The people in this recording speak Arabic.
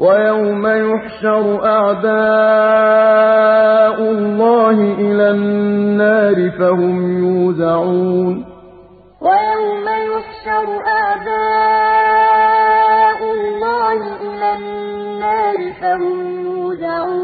ويوم يحشر أعداء الله إلى النار فهم يوزعون. ويوم يحشر أعداء الله إلى النار فهم يوزعون.